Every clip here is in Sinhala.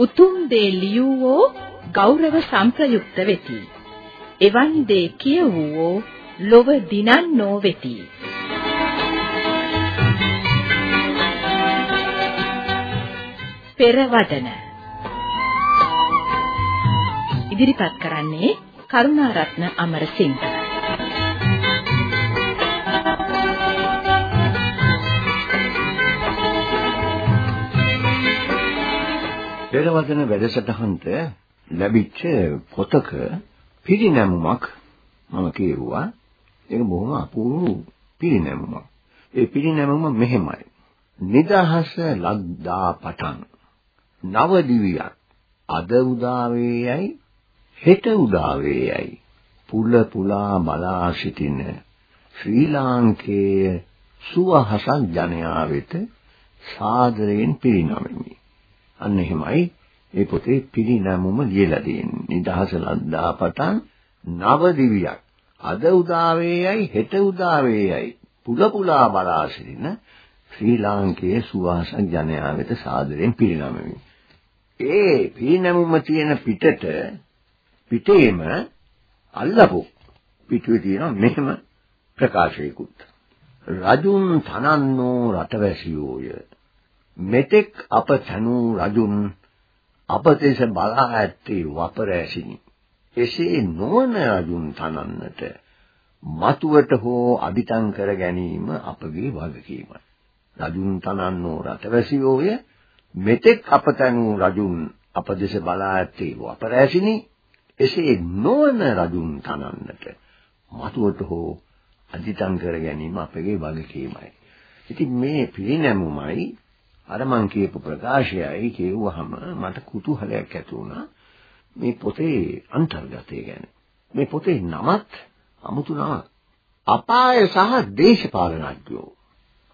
උතුම් දේ ලියවෝ ගෞරව සම්ප්‍රයුක්ත වෙති. එවන් දේ කියවෝ ලොව දිනන්නෝ වෙති. පෙරවදන ඉදිරිපත් කරන්නේ කරුණාරත්න අමරසිංහ පෙරවදන වැඩසටහනට ලැබිච්ච පොතක පිරිනැමුමක් මම කියුවා. ඒක බොහොම අපූර්ව පිරිනැමුමක්. ඒ පිරිනැමුම මෙහෙමයි. නිදහස ලද්දා පටන් නව දිවියක් අද උදා වේයයි හෙට උදා වේයයි පුල පුලා බලා සිටින ශ්‍රී ලාංකේය සුවහසක් ජනයා වෙත සාදරයෙන් පිරිනමමි අන්න එහෙමයි මේ පොතේ පිරිනැමුම ලියලා තියෙන්නේ. නිදහස ලද්දා පටන් නව දිවියක්. අද උදා වේයයි හෙට උදා වේයයි පුල පුලා බලා සිටින ශ්‍රී ලාංකේය සුවාසක් ජනයා වෙත සාදරයෙන් පිරිනමමි. ඒ පිරිනැමුම තියෙන පිටට පිටේම අල්ලපු පිටුවේ තියෙන මෙහෙම ප්‍රකාශයකුත්. රජුන් තනන්නෝ රටවැසියෝය මෙතෙක් අප තනූ රජුන් අපතෙස බලා ඇත්තේ වපර ඇසිනි. එසේ නොවන රජුන් තනන්නට මතුවට හෝ අදිටන් කර ගැනීම අපගේ වගකීමයි. රජුන් තනන්නෝ රටවැසියෝය මෙතෙක් අප තනූ රජුන් අපදෙස බලා ඇත්තේ වපර ඇසිනි. එසේ නොවන රජුන් තනන්නට මතුවට හෝ අදිටන් කර ගැනීම අපගේ වගකීමයි. ඉතින් මේ පිරිනැමුමයි අර මං කියපු ප්‍රකාශයයි කියුවහම මට කුතුහලයක් ඇති වුණා මේ පොතේ අන්තර්ගතය ගැන. මේ පොතේ නමත් අමුතු නමක්. අපාය සහ දේශපාලනඥයෝ.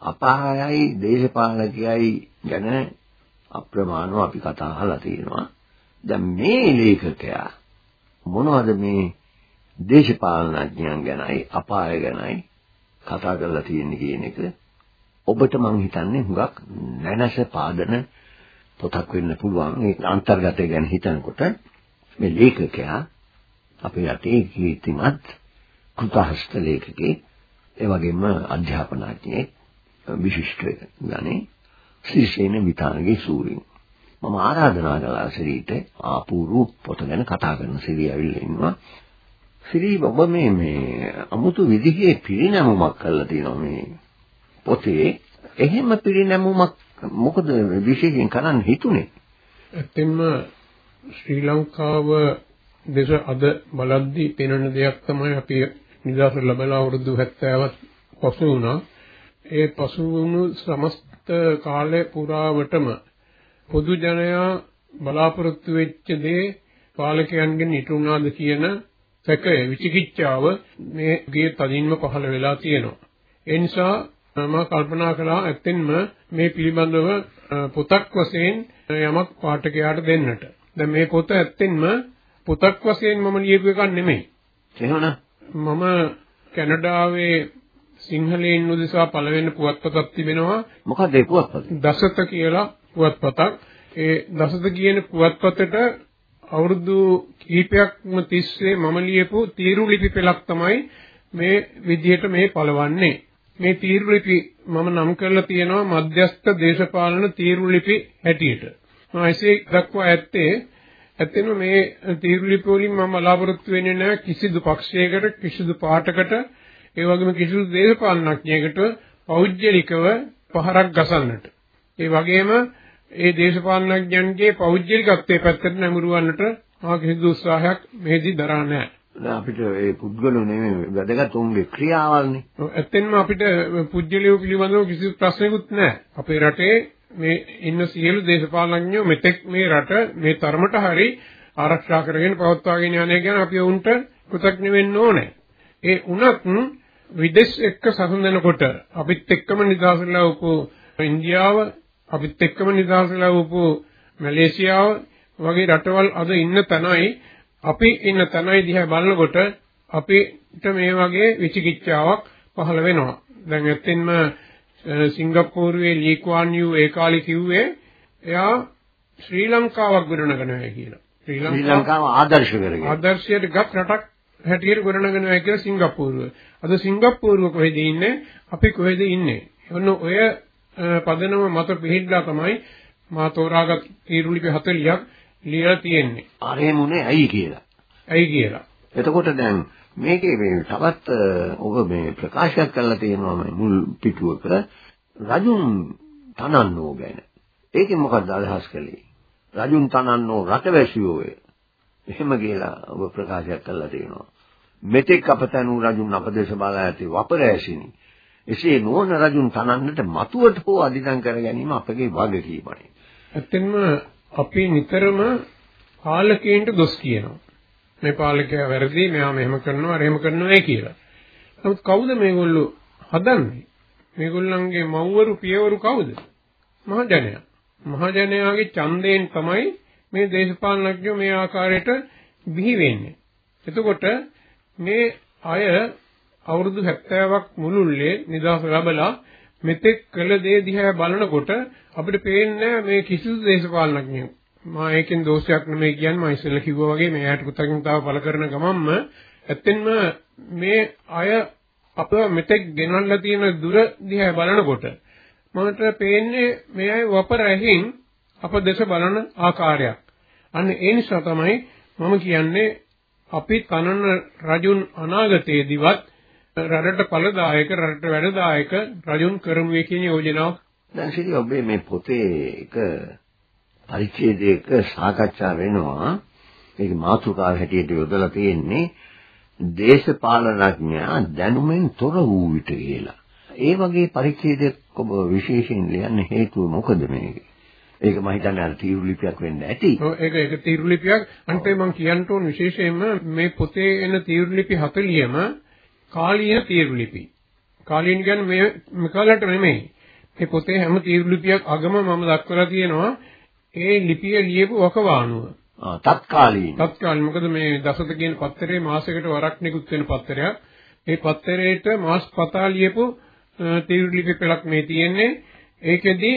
අපායයි දේශපාලකයයි ගැන අප්‍රමාණව අපි කතා අහලා තියෙනවා. දැන් මේ ලේඛකයා මොනවද මේ දේශපාලනඥයන් ගැනයි අපාය ගැනයි කතා කරලා තියෙන්නේ කියන එක ඔබට මං හිතන්නේ හුඟක් නැනස පාදන පොතක් වෙන්න පුළුවන්. ඒ අන්තර්ගතය ගැන හිතනකොට මේ ලේඛකයා අපේ රටේ කීර්තිමත් කෘතහස්ත ලේඛකෙක් ඒ වගේම අධ්‍යාපනඥයෙක් විශිෂ්ට ගණේ ශ්‍රීසේන විතානගේ සූරින්. මම ආරාධනා කළා ශ්‍රීට ආපූර්ව පොත ගැන කතා කරන ශ්‍රී ඇවිල්ලා ඉන්නවා. ශ්‍රී ඔබ මේ මේ අමුතු විදිහේ පිරිනැමුමක් කරලා තියෙනවා මේ පොතේ එහෙම පිරිනැමුමක් මොකද විශේෂයෙන් කරන්න හිතුනේ? ඇත්තෙන්ම ශ්‍රී ලංකාව දේශ අද බලද්දී පෙනෙන දෙයක් තමයි අපි නිදහස ලැබලා අවුරුදු 70ක් පසු වුණා. ඒ පසු වුණු සමස්ත කාලය පුරාවටම පොදු ජනයා බලාපොරොත්තු වෙච්ච දේ පාලකයන්ගෙන් ඉටුණාද කියන සැකය විචිකිච්ඡාව මේ ගේ තදින්ම පහළ වෙලා තියෙනවා. ඒ නිසා මම කල්පනා කළා ඇත්තෙන්ම මේ පිළිබඳව පොතක් වශයෙන් යමක් පාඨකයාට දෙන්නට. දැන් මේ පොත ඇත්තෙන්ම පොතක් වශයෙන් මම ලියපු එකක් නෙමෙයි. එහෙනම් මම කැනඩාවේ සිංහලෙන් උදෙසා පළවෙනි පුවත්පතක් තිබෙනවා. මොකක්ද ඒ පුවත්පත? දසත කියලා පුවත්පතක්. ඒ දසත කියන පුවත්පතට අවුරුදු කිහිපයක්ම තිස්සේ මම ලියපු තීරු ලිපි පෙළක් තමයි මේ විදිහට මේ පළවන්නේ. මේ තීරුලිපි මම නම් කරලා තියෙනවා මධ්‍යස්ථ දේශපාලන තීරුලිපි හැටියට. මම එසේ දක්වා ඇත්තේ ඇත්තෙන්ම මේ තීරුලිපි වලින් මම බලාපොරොත්තු වෙන්නේ නැහැ කිසිදු පක්ෂයකට කිසිදු පාටකට ඒ වගේම කිසිදු දේශපාලනඥයෙකුට පෞද්ගලිකව පහරක් ගසන්නට. ඒ වගේම ඒ දේශපාලනඥයන්ගේ පෞද්ගලිකත්වයේ පැත්තට නැඹුරවන්නට මා කිසිදු උත්සාහයක් මෙහිදී දරා නැහැ. අපිට ඒ පුද්ගලෝ නෙමෙයි වැදගත් උන්ගේ ක්‍රියාවල්නේ. ඇත්තෙන්ම අපිට පුද්ගලයෝ පිළිබඳව කිසි ප්‍රශ්නයක්වත් නැහැ. අපේ රටේ මේ ඉන්න සියලු දේශපාලඥයෝ මෙතෙක් මේ රට මේ තරමට හරි ආරක්ෂා කරගෙන පවත්වාගෙන යන්නේ ගැන අපි උන්ට කෘතඥ වෙන්න ඕනේ. ඒ උනත් විදේශ එක්ක සසඳනකොට අපිත් එක්කම නිදහසලා වූ ඉන්දියාව අපිත් එක්කම නිදහසලා වූ මැලේසියාව වගේ රටවල් අද ඉන්න තැනයි අපි ඉන්න තැනයි දිහා බලනකොට අපිට මේ වගේ විචිකිච්ඡාවක් පහළ වෙනවා. දැන් ඇත්තෙන්ම සිංගප්පූරුවේ ලී ක්වාන් යූ ඒ කාලේ කිව්වේ එයා ශ්‍රී ලංකාවක් ගොඩනගනවා කියලා. ශ්‍රී ලංකාව ආදර්ශ කරගෙන. ආදර්ශයට ගත් රටක් හැටියට ගොඩනගනවා කියලා සිංගප්පූරුව. අද සිංගප්පූරුව කොහෙද ඉන්නේ? අපි කොහෙද ඉන්නේ? ඔන්න ඔය පදනම මත පිළිහිලා තමයි මා තෝරාගත් තීරුලිපි 40ක් ලියලා තියෙන්නේ. අරෙමුනේ ඇයි කියලා. ඇයි කියලා. එතකොට දැන් මේකේ මේ තවත් ඔබ මේ ප්‍රකාශයක් කරලා තියෙනවා මේ මුල් පිටුවක රජුන් තනන්නෝ ගැන. ඒකෙන් මොකක්ද අදහස් කළේ? රජුන් තනන්නෝ රටවැසියෝය. එහෙම කියලා ඔබ ප්‍රකාශයක් කරලා තියෙනවා. මෙතෙක් අපතනු රජුන් අපදේශ බලා ඇති වපර ඇසිනි. එසේ නොවන රජුන් තනන්නට මතුවට හෝ අධිකම් කර ගැනීම අපගේ වගකීමයි. ඇත්තෙන්ම අපි නිතරම පාලකයන්ට දොස් කියනවා. මේ පාලකයා වැරදි, මෙයා මෙහෙම කරනවා, අර එහෙම කරනවා කියලා. නමුත් කවුද මේගොල්ලෝ හදන්නේ? මේගොල්ලන්ගේ මව්වරු පියවරු කවුද? මහජනයා. මහජනයාගේ ඡන්දයෙන් තමයි මේ දේශපාලනඥයෝ මේ ආකාරයට බිහි වෙන්නේ. එතකොට මේ අය අවුරුදු 70ක් මුළුල්ලේ නිදහස ලැබලා මෙතෙක් කළ දේ දිහා බලනකොට අපිට පේන්නේ මේ කිසිදු දේශපාලනඥයෙක් මා ඒකෙන් දෝෂයක් නෙමෙයි කියන්නේ මම ඉස්සෙල්ලා කිව්වා වගේ මේ ඇයට කෘතඥතාව පළ කරන ගමන්ම ඇත්තෙන්ම මේ අය අප මෙතෙක් ගෙනල්ලා තියෙන දුර දිහා බලනකොට මට පේන්නේ මේ අය වපර ඇහින් අප දෙස බලන ආකාරයක්. අන්න ඒ නිසා තමයි මම කියන්නේ අපි තනන රජුන් අනාගතයේදීවත් රටට ඵලදායක රටට වැඩදායක රජුන් කරමු කියන යෝජනාව දැන් සිටි ඔබේ මේ පොතේ එක පරිච්ඡේදයක සාකච්ඡා වෙනවා ඒක මාතෘකාව හැටියට යොදලා තියෙන්නේ දේශපාලනඥයා දැනුමෙන් තොර වූ විට කියලා. ඒ වගේ පරිච්ඡේදයක් ඔබ විශේෂයෙන් ලියන්න හේතුව මොකද මේක? ඒක මම හිතන්නේ අර තීරු ලිපියක් වෙන්න ඇති. ඔව් ඒක ඒක තීරු ලිපියක්. අන්තේ මම කියන්න ඕන විශේෂයෙන්ම මේ පොතේ එන තීරු ලිපි 40ම කාලීන තීරු ලිපි. කාලීන කියන්නේ මේ මෙකලට නෙමෙයි. මේ පොතේ හැම තීරු ලිපියක් අගම මම දක්වලා තියෙනවා ඒ ලිපිය ලියපු වකවානුව. ආ තත්කාලීන. තත්කාලීන. මොකද මේ දසත කියන පත්තරේ මාසයකට වරක් නිකුත් වෙන පත්තරයක්. ඒ පත්තරේට මාස් පතා ලියපු තීරු ලිපි පෙළක් මේ තියෙන්නේ. ඒකෙදි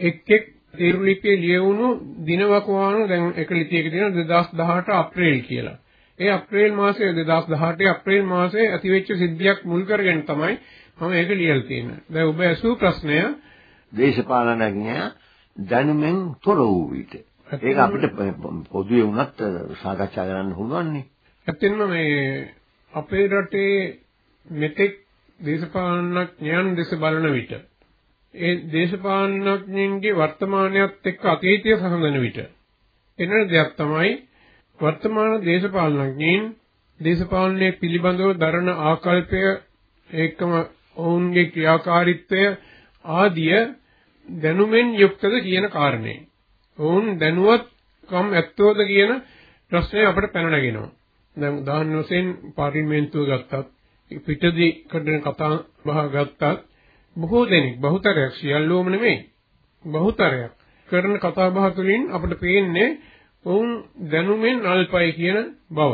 එක් එක් තීරු ලිපියේ ලියවුණු දින වකවානු දැන් එක ලිපියක තියෙනවා 2018 අප්‍රේල් කියලා. ඒ අප්‍රේල් මාසයේ 2018 අප්‍රේල් මාසයේ ඇතිවෙච්ච සිද්ධියක් මුල් කරගෙන තමයි මම ඒක ලියලා තියෙන්නේ. දැන් ඔබ ඇසූ ප්‍රශ්නය දේශපාලනඥයා දැනුමෙන් තොර වූ විට ඒක අපිට පොදුවේ වුණත් සාකච්ඡා කරන්න පුළුවන් නේ. ඇත්තෙන්ම මේ අපේ රටේ මෙතෙක් දේශපාලනඥයන් දෙස බලන විට ඒ දේශපාලනඥයින්ගේ වර්තමානයත් එක්ක අතීතය සම්බන්ධන විට එන දෙයක් තමයි වර්තමාන දේශපාලනඥයින් දේශපාලනයේ පිළිබඳව දරන ආකල්පය ඒකම ඔවුන්ගේ ක්‍රියාකාරීත්වය ආදිය දැනුමෙන් යුක්තද කියන කාරණේ. ඔවුන් දැනුවත්කම් ඇත්තෝද කියන ප්‍රශ්නය අපිට පැන නැගෙනවා. දැන් උදාහරණ වශයෙන් පාර්ලිමේන්තුව ගත්තත් පිටදී කඩන කතා බහ ගත්තත් බොහෝ දෙනෙක් බහුතරයක් සියල්ලෝම නෙමෙයි බහුතරයක් කරන කතා බහ තුළින් අපිට පේන්නේ ඔවුන් දැනුමෙන් අල්පයි කියන බව.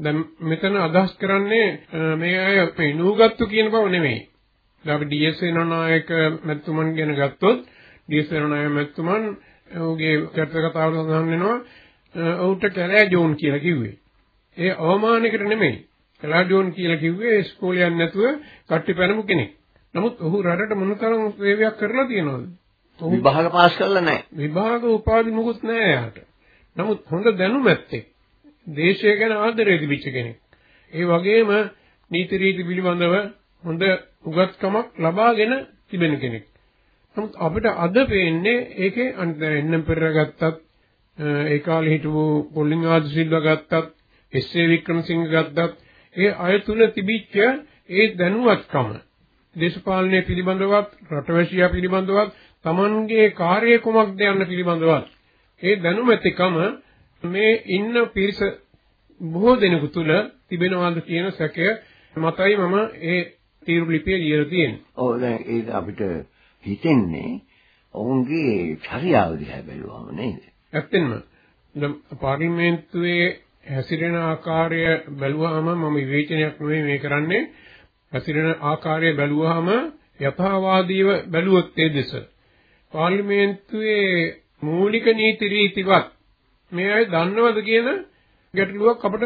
දැන් මෙතන අදහස් කරන්නේ මේ අය මේ නූගත්තු කියන බව නෙමෙයි. අපි ඩීඑස් වෙනනායක මැතිතුමන් ගැන ගත්තොත් ඩීඑස් වෙනනායක මැතිතුමන් ඔහුගේ චරිත කතාවල සඳහන් වෙනවා ඔහුට කැලෑ ජෝන් කියලා කිව්වේ. ඒ අවමානයකට නෙමෙයි. කැලෑ ජෝන් කියලා කිව්වේ ඉස්කෝලේ යන්නේ නැතුව කට්ටි පැනමු කෙනෙක්. නමුත් ඔහු රටට මොනතරම් සේවයක් කරලා තියෙනවද? විභාග පාස් කරලා නැහැ. විභාග උපාධි මොකුත් නැහැ යාට. නමුත් හොඳ දැනුම ඇත්තේ. දේශය ගැන ආදරය තිබිච්ච කෙනෙක්. ඒ වගේම නීති රීති පිළිබඳව හොඳ උගත්කමක් ලබාගෙන තිබෙන කෙනෙක්. නමුත් අපිට අද පේන්නේ ඒකේ එන්නම් පෙරර ගත්තත් ඒ කාලේ හිටපු පොල්ලිං ආදි සිල්වා ගත්තත් එස්.ඒ. වික්‍රමසිංහ ගත්තත් ඒ අය තුල තිබිච්ච ඒ දැනුවත්කම දේශපාලනය පිළිබඳවත් රටවැසියා පිළිබඳවත් Tamanගේ කාර්යය කුමක්ද යන්න පිළිබඳවත් ඒ දැනුම ඇතිකම මේ ඉන්න පිරිස බොහෝ දෙනෙකු තුල තිබෙනවාද කියන සැකය මතයි මම ඒ තීරු ලිපිය ලියලා තියෙන්නේ. ඔව් දැන් ඒක අපිට හිතෙන්නේ ඔවුන්ගේ චර්යාව දිහා බැලුවම නේද? ඇත්තෙන්ම පාර්ලිමේන්තුවේ හැසිරෙන ආකාරය බැලුවාම මම විවේචනයක් නෙවෙයි මේ කරන්නේ. හැසිරෙන ආකාරය බැලුවාම යථාවාදීව බැලුවොත් ඒ දෙස පාර්ලිමේන්තුවේ මූලික නීති රීතිවත් මේ අය දන්නවද කියන ගැටලුවක් අපට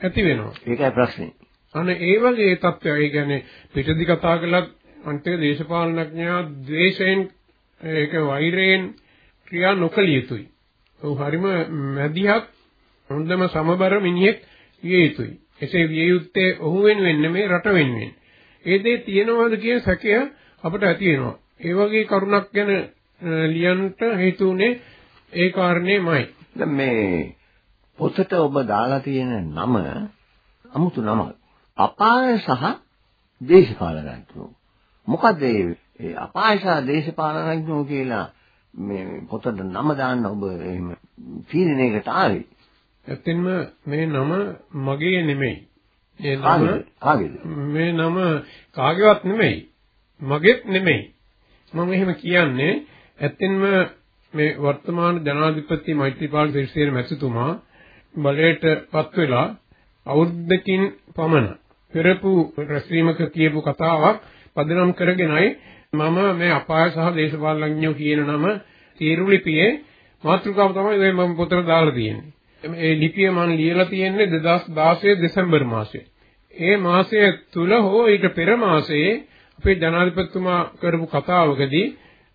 ඇති වෙනවා. ඒකයි ප්‍රශ්නේ. අනේ ඒ වගේ තත්ත්වය ඒ කියන්නේ පිටදි කතා කළත් අන්තිම දේශපාලනඥයා ද්වේෂයෙන් ඒක වෛරයෙන් ක්‍රියා නොකළ යුතුයි. ඔහු හරිම මැදිහත් හොඳම සමබර මිනිහෙක් විය යුතුයි. එසේ විය යුත්තේ ඔහු වෙනුවෙන් නෙමෙයි රට වෙනුවෙන්. ඒ දේ තියෙනවද කියන සැකය අපට ඇති වෙනවා. ඒ වගේ කරුණක් ගැන ලියන්නට හේතුුනේ ඒ කාරණේමයි. දැන් මේ පොතට ඔබ දාලා තියෙන නම අමුතු නමක්. අපාය සහ දේශපාලනඥයෝ. මොකද ඒ අපාය සහ දේශපාලනඥයෝ කියලා මේ පොතට නම දාන්න ඔබ එහෙම තීරණයකට ආවේ. ඇත්තෙන්ම මේ නම මගේ නෙමෙයි. ඒ නම කාගේද? මේ නම කාගේවත් නෙමෙයි. මගේත් නෙමෙයි. මම එහෙම කියන්නේ ඇත්තෙන්ම මේ වර්තමාන ජනාධිපති මෛත්‍රීපාල සිරිසේන මැතිතුමා බලයටපත් වෙලා අවුරුද්දකින් පමණ පෙරපු රැස්වීමක කියපු කතාවක් පදනම් කරගෙනයි මම මේ අපාය සහ දේශපාලනඥයෝ කියන නම තීරු ලිපියේ මාතෘකාව තමයි මේ මම පොතට දාලා තියෙන්නේ. මේ ලිපිය මම ලියලා තියෙන්නේ 2016 දෙසැම්බර් මාසයේ. ඒ මාසය තුල හෝ ඊට පෙර මාසයේ අපේ ජනාධිපතිතුමා කරපු කතාවකදී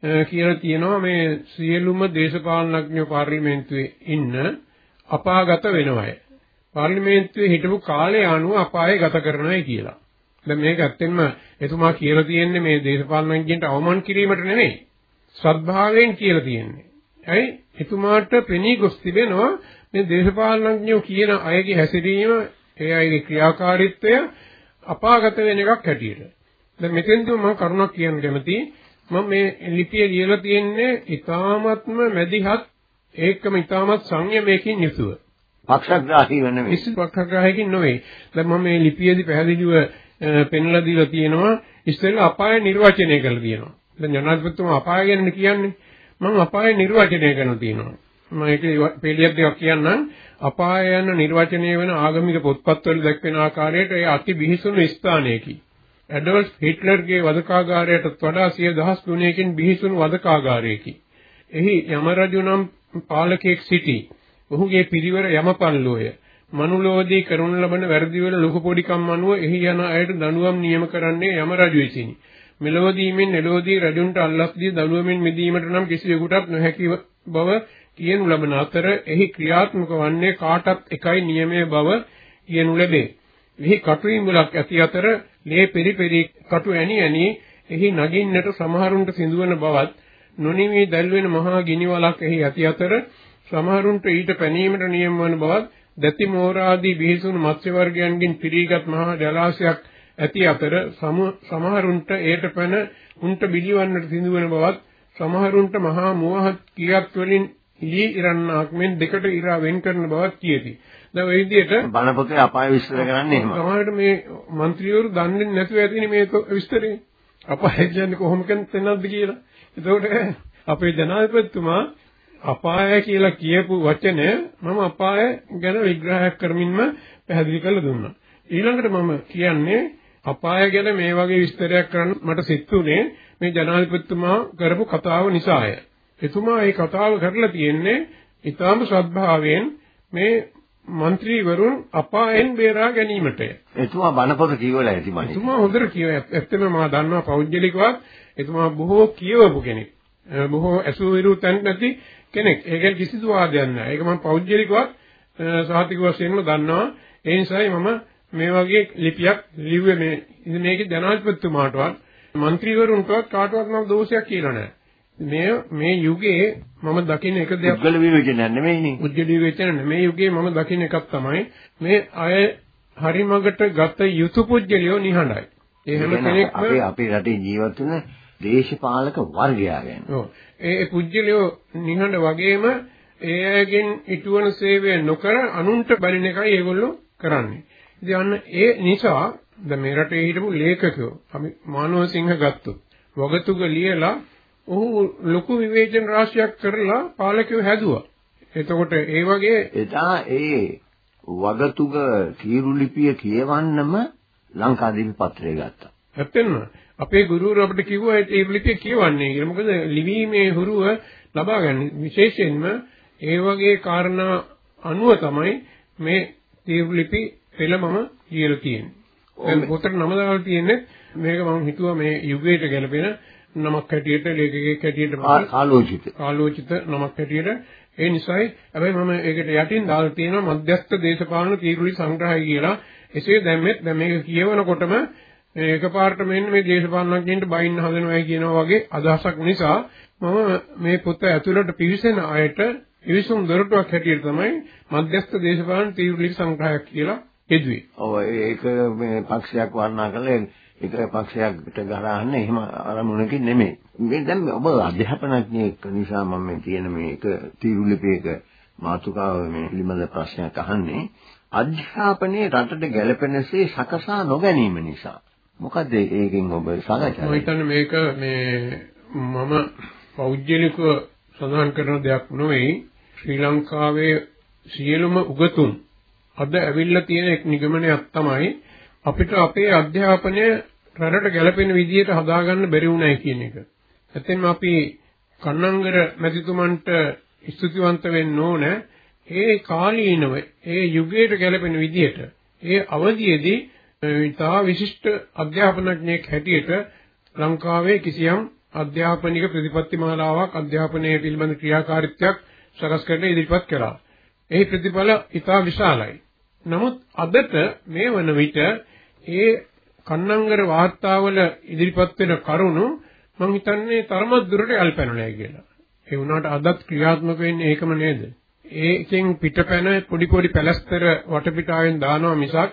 කියලා තියෙනවා මේ සියලුම දේශපාලනඥයෝ පාර්ලිමේන්තුවේ ඉන්න අපාගත වෙනවය. පාර්ලිමේන්තුවේ හිටපු කාලය අනුව අපාය ගත කරනවායි කියලා. දැන් මේක ඇත්තෙන්ම එතුමා කියලා තියෙන්නේ මේ දේශපාලනඥයන්ට අවමන් කිරීමට නෙමෙයි. සත්භාවයෙන් කියලා තියෙන්නේ. ඇයි? එතුමාට පෙනී ගොස් තිබෙනවා මේ දේශපාලනඥයෝ කියන අයගේ හැසිරීම, ඒ අයගේ ක්‍රියාකාරීත්වය අපාගත වෙන එකක් හැටියට. දැන් මෙතෙන්දී මම කරුණක් කියන්න කැමතියි. මම මේ ලිපිය ලියලා තියෙන්නේ ඊ타මත්ම මැදිහත් ඒකම ඊටමත් සංයමයකින් යුතුව. පක්ෂග්‍රාහී වෙන නෙවෙයි. කිසි පක්ෂග්‍රාහීකින් නෙවෙයි. දැන් මම මේ ලිපියේදී පැහැදිලිව පෙන්ලා දීලා තියෙනවා ඉස්සෙල්ලා අපාය නිර්වචනය කරලා තියෙනවා. දැන් ජනාධිපතිතුමා අපාය ගැන කියන්නේ මම අපාය නිර්වචනය කරනවා තියෙනවා. මම ඒක පිළියෙත් දෙකක් කියන්නම්. අපාය යන නිර්වචනය වෙන ආගමික පොත්පත්වල දැක්වෙන ආකාරයට ඒ අති බිහිසුණු ස්ථානයකි. ඇඩෝල්ෆ් හිට්ලර්ගේ වදකාගාරයටත් වඩා සිය දහස් ගුණයකින් බිහිසුණු වදකාගාරයකි. එහි යම රජු නම් පාලකෙක් සිටි. ඔහුගේ පිරිවර යමපල්ලෝය. මනුලෝදී කරනු ලබන වැරදිවල ලොකු පොඩිකම් අනුව එහි යන අයට දඬුවම් නියම කරන්නේ යම රජු විසිනි. මෙලොවදීමින් එලොවදී රජුන්ට අල්ලස් දී දඬුවමින් මිදීමට නම් කිසිවෙකුටත් නොහැකි බව කියනු ලබන අතර එහි ක්‍රියාත්මක වන්නේ කාටත් එකයි නියමයේ බව කියනු ලැබේ. එහි කටුයින් මුලක් ඇති අතර ලේ පෙරි පෙරි කටු ඇනි ඇනි එහි නගින්නට සමහරුන්ට සිදුවන බවත් නොනිමි දැල්වෙන මහා ගිනිවලක් එහි ඇති අතර සමහරුන්ට ඊට පැනීමට නියම වන බවත් දැති මෝරාදී බිහිසුණු මත්ස්‍ය වර්ගයන්ගෙන් පිරීගත් මහා ජලාශයක් ඇති අතර සමහරුන්ට ඒට පැන උන්ට බිලිවන්නට සිදුවන බවත් සමහරුන්ට මහා මෝහත් කියක් වලින් දී ඉරන්නාක් මෙන් දෙකට ඉරා වෙන් කරන බවක් කියති. දැන් ওই විදිහට බණපොතේ අපාය විස්තර කරන්නේ එහෙම. සමහරවිට මේ മന്ത്രിවරු දන්නේ නැතුව ඇතිනේ මේ විස්තරේ. අපාය කියන්නේ කොහොම කෙනෙක්ද කියලා. ඒතකොට අපේ ජනාධිපතිතුමා අපාය කියලා කියපු වචනය මම අපාය ගැන විග්‍රහයක් කරමින්ම පැහැදිලි කරලා දුන්නා. ඊළඟට මම කියන්නේ අපාය ගැන මේ වගේ විස්තරයක් කරන්න මට සිත් උනේ මේ ජනාධිපතිතුමා කරපු කතාව නිසාය. එතුමා මේ කතාව කරලා තියෙන්නේ ඊටාම සද්භාවයෙන් මේ മന്ത്രിවරුන් අපායෙන් බේරා ගැනීමට. එතුමා බණපොත කියවලා ඇති මම. එතුමා හොඳට කියව. ඇත්තම මම දන්නවා පෞද්ගලිකවත් එතුමා බොහෝ කියවපු කෙනෙක්. බොහෝ ඇසුවිරු තැන් නැති කෙනෙක්. ඒක කිසිදු වාදයක් නැහැ. ඒක මම පෞද්ගලිකවත් සාහිතික වශයෙන්ම දන්නවා. ඒ නිසායි මම මේ වගේ ලිපියක් ලිව්වේ මේ. ඉතින් මේකේ ජනාධිපතිතුමාටවත් മന്ത്രിවරුන්ටවත් කාටවත් නම් දෝෂයක් කියලා නැහැ. මේ මේ යුගයේ මම දකින්න එක දෙයක් උද්ගල විවේචනය නෙමෙයිනේ. උද්ගල විවේචන නෙමෙයි යුගයේ මම දකින්න එකක් තමයි මේ අය හරිමගට ගත යුතු පුජ්‍යලියෝ නිහඬයි. ඒ හැම කෙනෙක්ම අපේ අපේ රටේ ජීවත් වෙන දේශපාලක වර්ගයා ගැන. ඔව්. ඒ පුජ්‍යලියෝ නිහඬ වගේම ඒ අයගෙන් ඉටුවන සේවය නොකර අනුන්ට බලින එකයි ඒගොල්ලෝ කරන්නේ. ඉතින් ඒ නිසා දැන් මේ රටේ හිටපු ලේඛකයෝ අපි මානව සිංහ ගත්තොත් වගතුග ලියලා ඔහු ලොකු විවේචන රාශියක් කරලා පාලකයෝ හැදුවා. එතකොට ඒ වගේ එදා ඒ වගතුග තීරුලිපිය කියවන්නම ලංකාදීප පත්‍රය ගත්තා. ඇත්තෙන්ම අපේ ගුරුවරු අපිට කිව්වා ඒ ලිපිය කියවන්නේ කියලා. මොකද ලිවීමේ හුරුව ලබා ගන්න. විශේෂයෙන්ම ඒ වගේ කාරණා අනුව තමයි මේ තීරු ලිපි පෙළ මම කියලා තියෙන්නේ. පොතට නම දාලා තියෙන්නේ මේක මම හිතුවා මේ යුගයට ගැලපෙන නමක් හැටියට ලේඛකයෙක් හැටියට කාලෝචිත කාලෝචිත නමක් හැටියට ඒ නිසායි හැබැයි මම ඒකට යටින් දාලා තියෙනවා මධ්‍යස්ථ දේශපාලන තීරුලි සංග්‍රහය කියලා. එසේ දැම්මෙත් දැන් මේක කියවනකොටම එකපාරට මෙන්න මේ දේශපාලනඥයින්ට බයින්න හදනවා කියනවා වගේ අදහසක් නිසා මම මේ පොත ඇතුළට පිවිසෙන අයට පිවිසුම් දොරටුවක් හැටියට තමයි මධ්‍යස්ථ දේශපාලන තීරුලි සංග්‍රහයක් කියලා යෙදුවේ. ඔව් ඒක මේ පක්ෂයක් වර්ණනා කළේ එක පක්ෂයකට ගරහන්න එහෙම අරමුණකින් නෙමෙයි. මේ දැන් ඔබ අධ්‍යාපනඥයෙක් නිසා මම මේ තියෙන මේක තීරු ලිපියක මාතෘකාව මේ පිළිබඳ ප්‍රශ්නයක් අහන්නේ අධ්‍යාපනයේ රටට ගැළපෙනසේ සකසා නොගැනීම නිසා. මොකද ඒකෙන් ඔබ සාකච්ඡා මම හිතන්නේ මේක මේ මම පෞද්ගලිකව සඳහන් කරන දෙයක් නෙවෙයි ශ්‍රී ලංකාවේ සියලුම උගතුන් අද ඇවිල්ලා තියෙන එක් නිගමනයක් තමයි අපිට අපේ අධ්‍යාපනය රටට ගැලපෙන විදිහට හදාගන්න බැරි වුණයි කියන එක. එතෙන්ම අපි කන්නංගර මැතිතුමන්ට ස්තුතිවන්ත වෙන්න ඕන ඒ කාලීනව ඒ යුගයට ගැලපෙන විදිහට ඒ අවධියේදී ඉතා විශිෂ්ට අධ්‍යාපනඥයෙක් හැටියට ලංකාවේ කිසියම් අධ්‍යාපනික ප්‍රතිපත්ති මාලාවක් අධ්‍යාපනයේ පිළිබඳ ක්‍රියාකාරීත්වයක් සකස් කරන්න ඉදිරිපත් කළා. එහි ප්‍රතිඵල ඉතා විශාලයි. නමුත් අදට මේ වන විට ඒ කන්නංගර වාර්තාවල ඉදිරිපත් වෙන කරුණු මම හිතන්නේ තරමක් දුරට යල්පැනුණා කියලා. ඒ වුණාට අදත් ක්‍රියාත්මක වෙන්නේ ඒකම නේද? ඒකෙන් පිටපැන පොඩි පොඩි පැලස්තර වටපිටාවෙන් දානවා මිසක්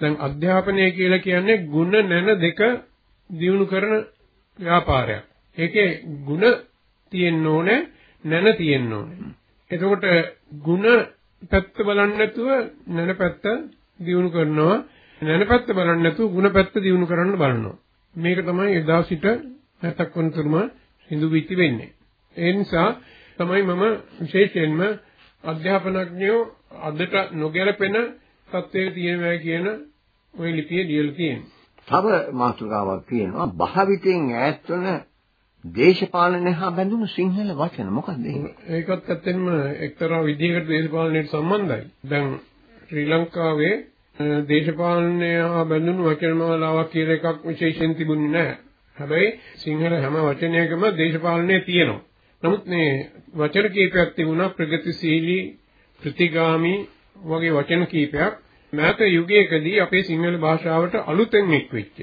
දැන් අධ්‍යාපනය කියලා කියන්නේ ಗುಣ නැන දෙක දිනු කරන ව්‍යාපාරයක්. ඒකේ ಗುಣ තියෙන්න ඕනේ නැන තියෙන්න ඕනේ. එතකොට ಗುಣ පැත්ත බලන්නේ නැතුව නැන පැත්ත දිනු කරනවා නැන පැත්ත බලන්නේ නැතුව ಗುಣ පැත්ත දිනු කරන්න බලනවා. මේක තමයි එදා සිට නැතක් වන්තුරුම සිඳු විති වෙන්නේ. ඒ නිසා තමයි මම විශේෂයෙන්ම අධ්‍යාපනඥයෝ අදට නොගැලපෙන තත්ත්වයක තියෙනවා කියන ওই ලිපිය ලියලා තියෙන්නේ. තව මාතෘකාවක් තියෙනවා භාවිතයෙන් ඈත් වන දේශපාලනය හා බැඳුණු සිංහල වචන මොකක්ද ඒකත් ඇත්තෙන්ම එක්තරා විදිහකට දේශපාලනයට සම්බන්ධයි. දැන් ශ්‍රී ලංකාවේ දේශපාලනය හා බැඳුණු වචනමාලාවක් කියලා එකක් විශේෂයෙන් තිබුණේ නැහැ. හැබැයි සිංහල හැම වචනයකම දේශපාලනය තියෙනවා. නමුත් මේ වචන කීපයක් තිබුණා ප්‍රගතිශීලී ප්‍රතිගාමි වගේ වචන කීපයක් මෑත යුගයකදී අපේ සිංහල භාෂාවට අලුතෙන් එක්වෙච්ච.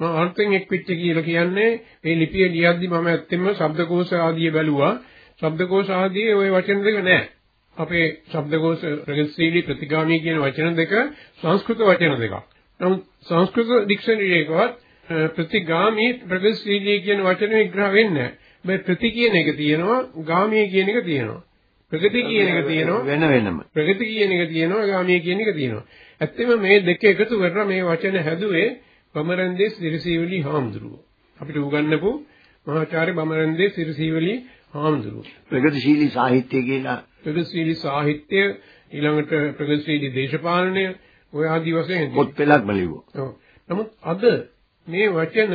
මම අලුතෙන් එක්වෙච්ච කියලා කියන්නේ මේ ලිපිය ලියද්දි මම ඇත්තෙන්ම ශබ්දකෝෂ ආදිය බැලුවා. ශබ්දකෝෂ ආදියේ ওই වචන දෙක නැහැ. අපේ ශබ්දකෝෂ ප්‍රගතිශීලී ප්‍රතිගාමී කියන වචන දෙක සංස්කෘත වචන දෙකක්. නමුත් සංස්කෘත ඩික්ෂනරි එකවත් ප්‍රතිගාමී ප්‍රගතිශීලී කියන වචන විග්‍රහ වෙන්නේ නැහැ. ප්‍රති කියන එක තියෙනවා, ගාමී කියන එක තියෙනවා. ප්‍රගති කියන එක තියෙනවා වෙන වෙනම. ප්‍රගති කියන එක තියෙනවා, ගාමී කියන එක තියෙනවා. ඇත්තම මේ දෙක එකතු කරලා මේ වචන හැදුවේ බමරන්දේ සිරිසීවලි හාමුදුරුවෝ. අපිට උගන්වපු මහාචාර්ය බමරන්දේ සිරිසීවලි හාමුදුරුවෝ. ප්‍රගතිශීලී සාහිත්‍ය කියලා ප්‍රගතිශීලී සාහිත්‍ය ඊළඟට ප්‍රගතිශීලී දේශපාලනය ඔය ආදි වශයෙන් පොත් පෙළක්ම ලිව්වා. නමුත් අද මේ වචන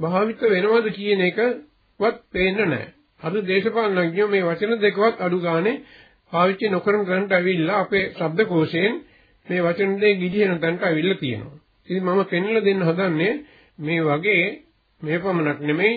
භාවිත වෙනවද කියන එකවත් පේන්නේ නැහැ. අද දේශපාලනඥයෝ මේ වචන දෙකවත් අඩු ගානේ පාවිච්චි නොකරන ගන්නට ඇවිල්ලා අපේ ශබ්දකෝෂයෙන් මේ වචන දෙක ගිලිහෙන තැනට ඇවිල්ලා තියෙනවා. ඉතින් මම පෙන්වලා දෙන්න හදන්නේ මේ වගේ මේ පමණක් නෙමෙයි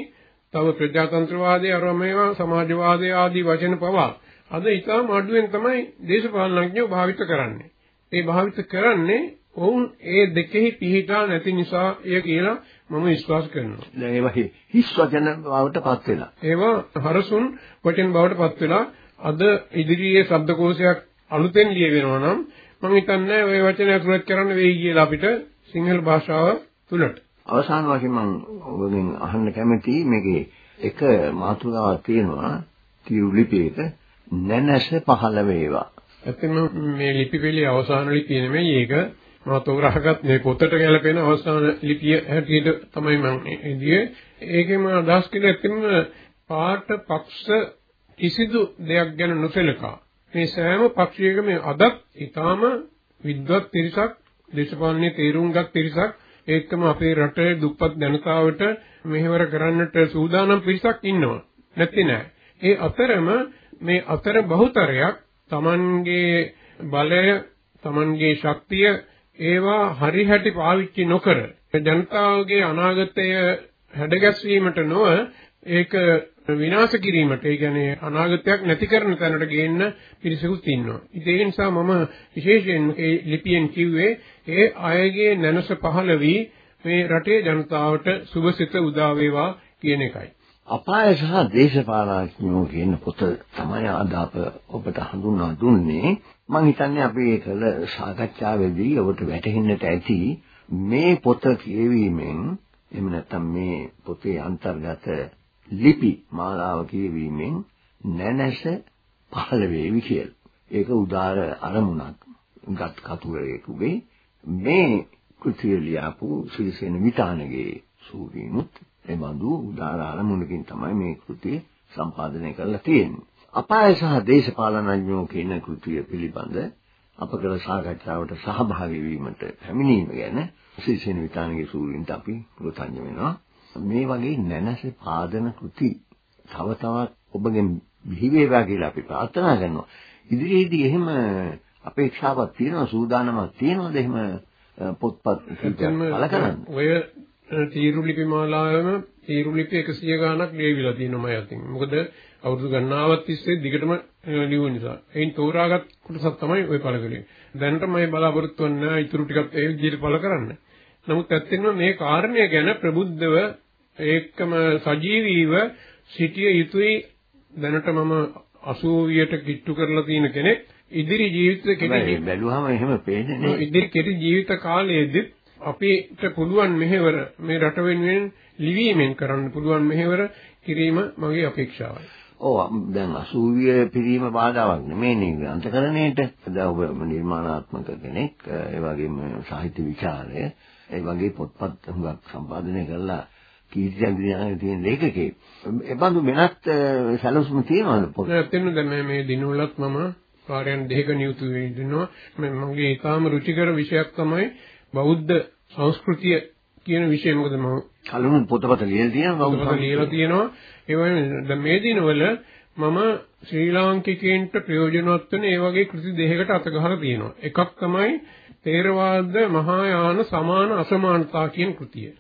තව ප්‍රජාතන්ත්‍රවාදය අරමේවා සමාජවාදය ආදී වචන පවා අද ඊටම අඩුවෙන් තමයි දේශපාලනඥයෝ භාවිත කරන්නේ. ඒ භාවිත කරන්නේ ඔවුන් ඒ දෙකෙහි පිහිටා නැති නිසා එය කියලා මම විශ්වාස කරනවා. දැන් ඒවා හිස් වචන බවට පත් වෙලා. ඒවා හරසුන් වචන බවට පත් වෙලා අද ඉදිරියේ ශබ්දකෝෂයක් අලුතෙන් ලියවෙනවා නම් මම හිතන්නේ ওই වචන අතුලත් කරන්න වෙයි කියලා අපිට සිංහල භාෂාව තුලට. අවසාන වශයෙන් මම ඔබගෙන් අහන්න කැමතියි මේකේ එක මාතෘකාවක් තියෙනවා තිරු ලිපියක නැනස පහළ වේවා. ඇත්තම මේ ලිපි පෙළේ අවසාන ලිපිය නෙමෙයි ඒක. මම තෝරාගත් මේ පොතට ගැලපෙන අවසාන ලිපිය හැටියට තමයි මම එදියේ ඒකෙම අදහස් කළේ ඇත්තම පාට පක්ෂ කිසිදු දෙයක් ගැන නොසලකා. මේ සෑම පක්ෂයකම අදත් ඊටාම විද්වත් පිරිසක් දේශපාලනයේ තේරුම්ගත් පිරිසක් ඒකම අපේ රටේ දුප්පත් ජනතාවට මෙහෙවර කරන්නට සූදානම් පිරිසක් ඉන්නවා. නැති නෑ. ඒ අතරම මේ අතර බහුතරයක් Tamanගේ බලය Tamanගේ ශක්තිය ඒවා හරි හැටි පාවිච්චි නොකර ජනතාවගේ අනාගතය හැඩගැස්වීමට නොව ඒක විනාශ කිරීමට ඒ කියන්නේ අනාගතයක් නැති කරන තැනට ගේන්න පිරිසකුත් ඉන්නවා. ඒ නිසා මම විශේෂයෙන් මේ ලිපියෙන් කිව්වේ ඒ අයගේ නැනස පහළ වී මේ රටේ ජනතාවට සුභසිත උදා වේවා කියන එකයි. අපාය සහ දේශපාලනඥයෝ කියන පොත තමයි අද අප ඔබට හඳුන්වා දුන්නේ. මම හිතන්නේ අපි ඒ කළ සාකච්ඡාවේදී ඔබට වැටහෙන්නට ඇති මේ පොත කියවීමෙන් එහෙම නැත්නම් මේ පොතේ අන්තර්ගත ලිපි මාලාව කියවීමෙන් නැනැස පහළ වේවි කියලා. ඒක උදාර අරමුණක් ගත් කතුවරයෙකුගේ මේ කෘතිය ලියාපු ශ්‍රීසේන විතානගේ සූරීනුත් එබඳු උදාර අරමුණකින් තමයි මේ කෘතිය සම්පාදනය කරලා තියෙන්නේ. අපාය සහ දේශපාලනඥයෝ කියන කෘතිය පිළිබඳ අප කළ සාකච්ඡාවට සහභාගී වීමට පැමිණීම ගැන ශ්‍රීසේන විතානගේ සූරීන්ට අපි කෘතඥ වෙනවා. මේ වගේ නැනස පාදන කෘති තව තවත් ඔබගෙන් බිහි වේවා කියලා අපි ප්‍රාර්ථනා කරනවා. ඉදිරියේදී එහෙම අපේක්ෂාවක් තියෙනවා සූදානමක් තියෙනවද එහෙම පොත්පත් පළ කරන්න? ඔය තීරු ලිපි මාලාවෙම තීරු ලිපි 100 ගාණක් ලියවිලා තියෙනවා මම අතින්. මොකද අවුරුදු ගණනාවක් තිස්සේ දිගටම ලියුව නිසා. එයින් තෝරාගත් කොටසක් තමයි ඔය පළ කළේ. දැනට මම බලාපොරොත්තු වෙන්නේ ඉතුරු ටිකත් ඒ විදිහට පළ කරන්න. නමුත් ඇත්තෙන්ම මේ කාරණය ගැන ප්‍රබුද්ධව ඒකම සජීවීව සිටිය යුතුයි. දැනට මම 80ට කිට්ටු කරලා තියෙන කෙනෙක්. ඉදිරි ජීවිත කෙනෙක් බැලුවම එහෙම පේන්නේ නෑ. ඉදිරි කෙටි ජීවිත කාලයේදී අපිට පුළුවන් මෙහෙවර මේ රට වෙනුවෙන් ලිවීමෙන් කරන්න පුළුවන් මෙහෙවර කිරීම මගේ අපේක්ෂාවයි. ඔව් දැන් 80 පිරීම බාධාවක් නෙමෙයි නේ අන්තකරණයට. දැන් ඔබ නිර්මාණාත්මක කෙනෙක් ඒ වගේම සාහිත්‍ය විචාරය ඒ වගේ පොත්පත් හුඟක් සම්පාදනය කරලා කීර්තියක් දිනාගෙන තියෙන ලේඛකයෙක්. ඒ බඳු වෙනත් සැලසුම් තියෙනවද පොත්? ඇත්තටම දැන් මේ දිනවලත් මම කාර්යයන් දෙකක නියුතු වෙනවා. මගේ ඊටාම රුචිකර විෂයක් තමයි බෞද්ධ සංස්කෘතිය කියන විෂය. මොකද මම කලුණු පොතපත ලියලා තියෙනවා පොතපත ලියලා තියෙනවා. ඒ වගේම දැන් මේ දිනවල මම ශ්‍රී ලාංකිකයන්ට ප්‍රයෝජනවත් වෙන ඒ වගේ කෘති දෙකකට අත ගහලා තියෙනවා. එකක් තමයි තේරවාද මහායාන සමාන අසමානතා කියන කෘතිය.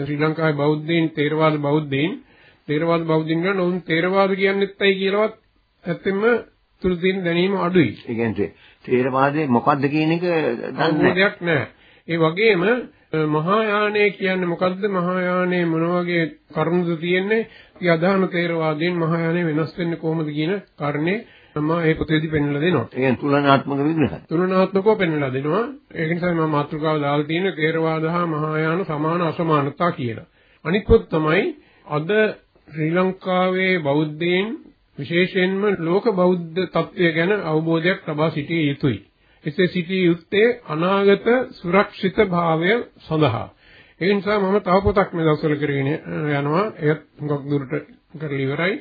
ශ්‍රී ලංකාවේ බෞද්ධයින් තේරවාද බෞද්ධයින් තේරවාද බෞද්ධයින් ගන්න උන් තේරවාද කියන්නේත් ඇයි කියලාවත් ඇත්තෙන්ම තුරු තියෙන දැනීම අඩුයි. ඒ කියන්නේ තේරවාදයේ මොකද්ද කියන එක දන්නේ නැහැ. ඒ වගේම මහායානය කියන්නේ මොකද්ද මහායානයේ මොන වගේ කරුණුද තියෙන්නේ? ඒ අදහන තේරවාදයෙන් මහායානය වෙනස් වෙන්නේ කොහොමද කියන කාරණේ මම ඒ පොතේදී පෙන්වලා දෙනවා. ඒ කියන්නේ තුලනාත්මක විග්‍රහය. තුලනාත්මකව පෙන්වලා දෙනවා. ඒක නිසා මම මාතෘකාව දාලා තියෙන්නේ තේරවාද හා මහායාන සමාන අසමානතා කියලා. අනිත් පොත් තමයි අද ශ්‍රී ලංකාවේ බෞද්ධයන් විශේෂයෙන්ම ලෝක බෞද්ධ තත්ත්වය ගැන අවබෝධයක් ලබා සිටිය යුතුයි. එසේ සිටිය යුත්තේ අනාගත සුරක්ෂිත භාවය සඳහා. ඒ නිසා මම තව පොතක් මේ දවස්වල කරගෙන යනවා. ඒත් හුඟක් දුරට කරලා ඉවරයි.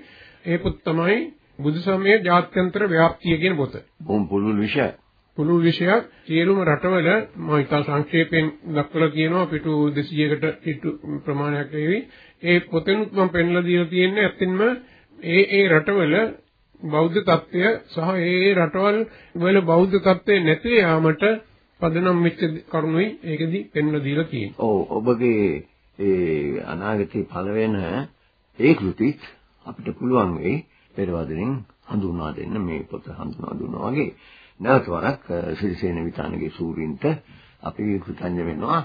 ඒ පොත් තමයි බුදුසමයේ ජාත්‍යන්තර ව්‍යාප්තිය කියන පොත. බොහොම පුළුල් විෂයක්. පුළුල් විෂයක්. සියලුම රටවල මම ඉතා සංක්ෂේපයෙන් දක්වලා තියෙනවා පිටු 200කට පිටු ප්‍රමාණයක් ලැබෙවි. ඒ පොතෙනුත් මම පෙන්ලා දීලා තියෙන්නේ ඇත්තෙන්ම ඒ ඒ රටවල බෞද්ධ తත්වය සහ ඒ රටවල් වල බෞද්ධ తත්වේ නැති යාමට පදනම් වෙච්ච කරුණුයි ඒකෙදි පෙන්ලා දීලා තියෙනවා. ඔව් ඔබගේ ඒ අනාගතේ පළ වෙන ඒ කෘතිත් අපිට පුළුවන් වෙයි පෙරවදනින් හඳුන්වා දෙන්න මේ පොත හඳුන්වා දුන්නා වගේ නැවත වරක් ශ්‍රීසේන විතානගේ සූරින්ට අපි කෘතඥ වෙනවා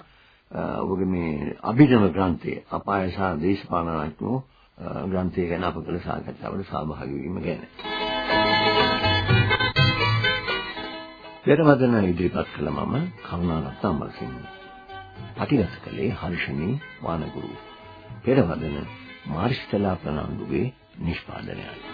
ඔබගේ මේ අභිනව ග්‍රන්ථය අපාය සහ දේශපාලනඥයෝ ග්‍රන්ථය ගැන අප කළ සාකච්ඡාවට සහභාගී වීම ගැන. පෙරවදන ඉදිරිපත් කළ මම කරුණාරත්න අමරසිංහ. පටිගත කළේ හර්ෂණී වානගුරු. පෙරවදන මාර්ෂ්තලා ප්‍රනාන්දුගේ නිෂ්පාදනයයි.